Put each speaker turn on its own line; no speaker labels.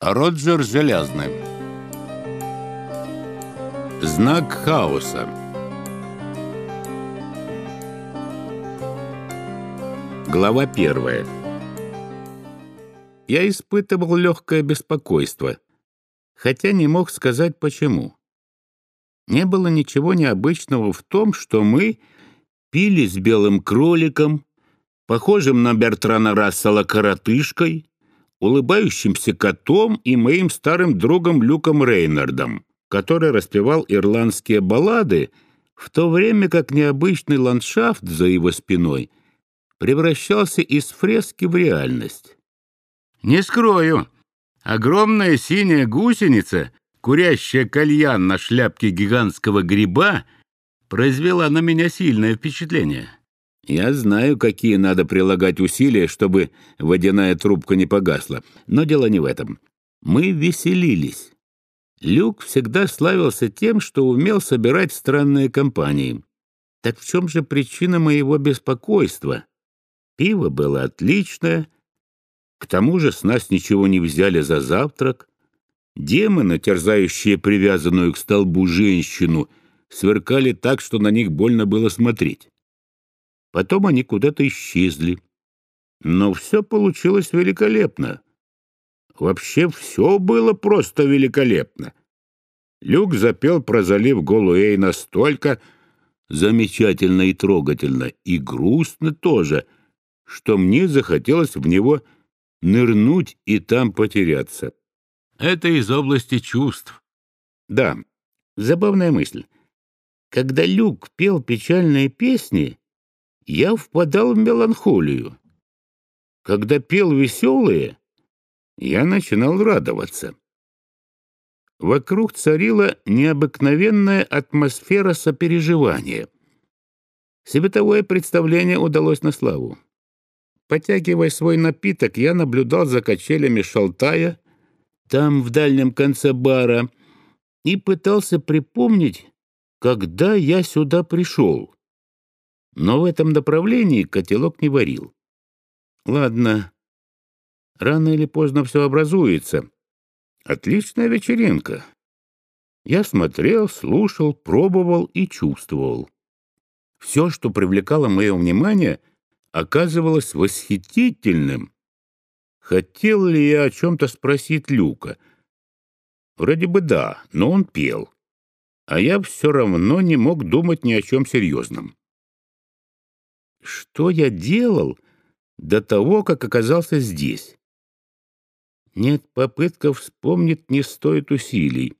Роджер Железный. Знак хаоса. Глава первая. Я испытывал легкое беспокойство, хотя не мог сказать почему. Не было ничего необычного в том, что мы пили с белым кроликом, похожим на Бертрана Рассела коротышкой, улыбающимся котом и моим старым другом Люком Рейнардом, который распевал ирландские баллады, в то время как необычный ландшафт за его спиной превращался из фрески в реальность. Не скрою, огромная синяя гусеница, курящая кальян на шляпке гигантского гриба, произвела на меня сильное впечатление. Я знаю, какие надо прилагать усилия, чтобы водяная трубка не погасла. Но дело не в этом. Мы веселились. Люк всегда славился тем, что умел собирать странные компании. Так в чем же причина моего беспокойства? Пиво было отличное. К тому же с нас ничего не взяли за завтрак. Демоны, терзающие привязанную к столбу женщину, сверкали так, что на них больно было смотреть. Потом они куда-то исчезли. Но все получилось великолепно. Вообще все было просто великолепно. Люк запел про залив Голуэй настолько замечательно и трогательно, и грустно тоже, что мне захотелось в него нырнуть и там потеряться. Это из области чувств. Да, забавная мысль. Когда Люк пел печальные песни, я впадал в меланхолию. Когда пел веселые, я начинал радоваться. Вокруг царила необыкновенная атмосфера сопереживания. Световое представление удалось на славу. Потягивая свой напиток, я наблюдал за качелями Шалтая, там, в дальнем конце бара, и пытался припомнить, когда я сюда пришел. Но в этом направлении котелок не варил. Ладно, рано или поздно все образуется. Отличная вечеринка. Я смотрел, слушал, пробовал и чувствовал. Все, что привлекало мое внимание, оказывалось восхитительным. Хотел ли я о чем-то спросить Люка? Вроде бы да, но он пел. А я все равно не мог думать ни о чем серьезном. Что я делал до того, как оказался здесь? Нет, попытка вспомнить не стоит усилий.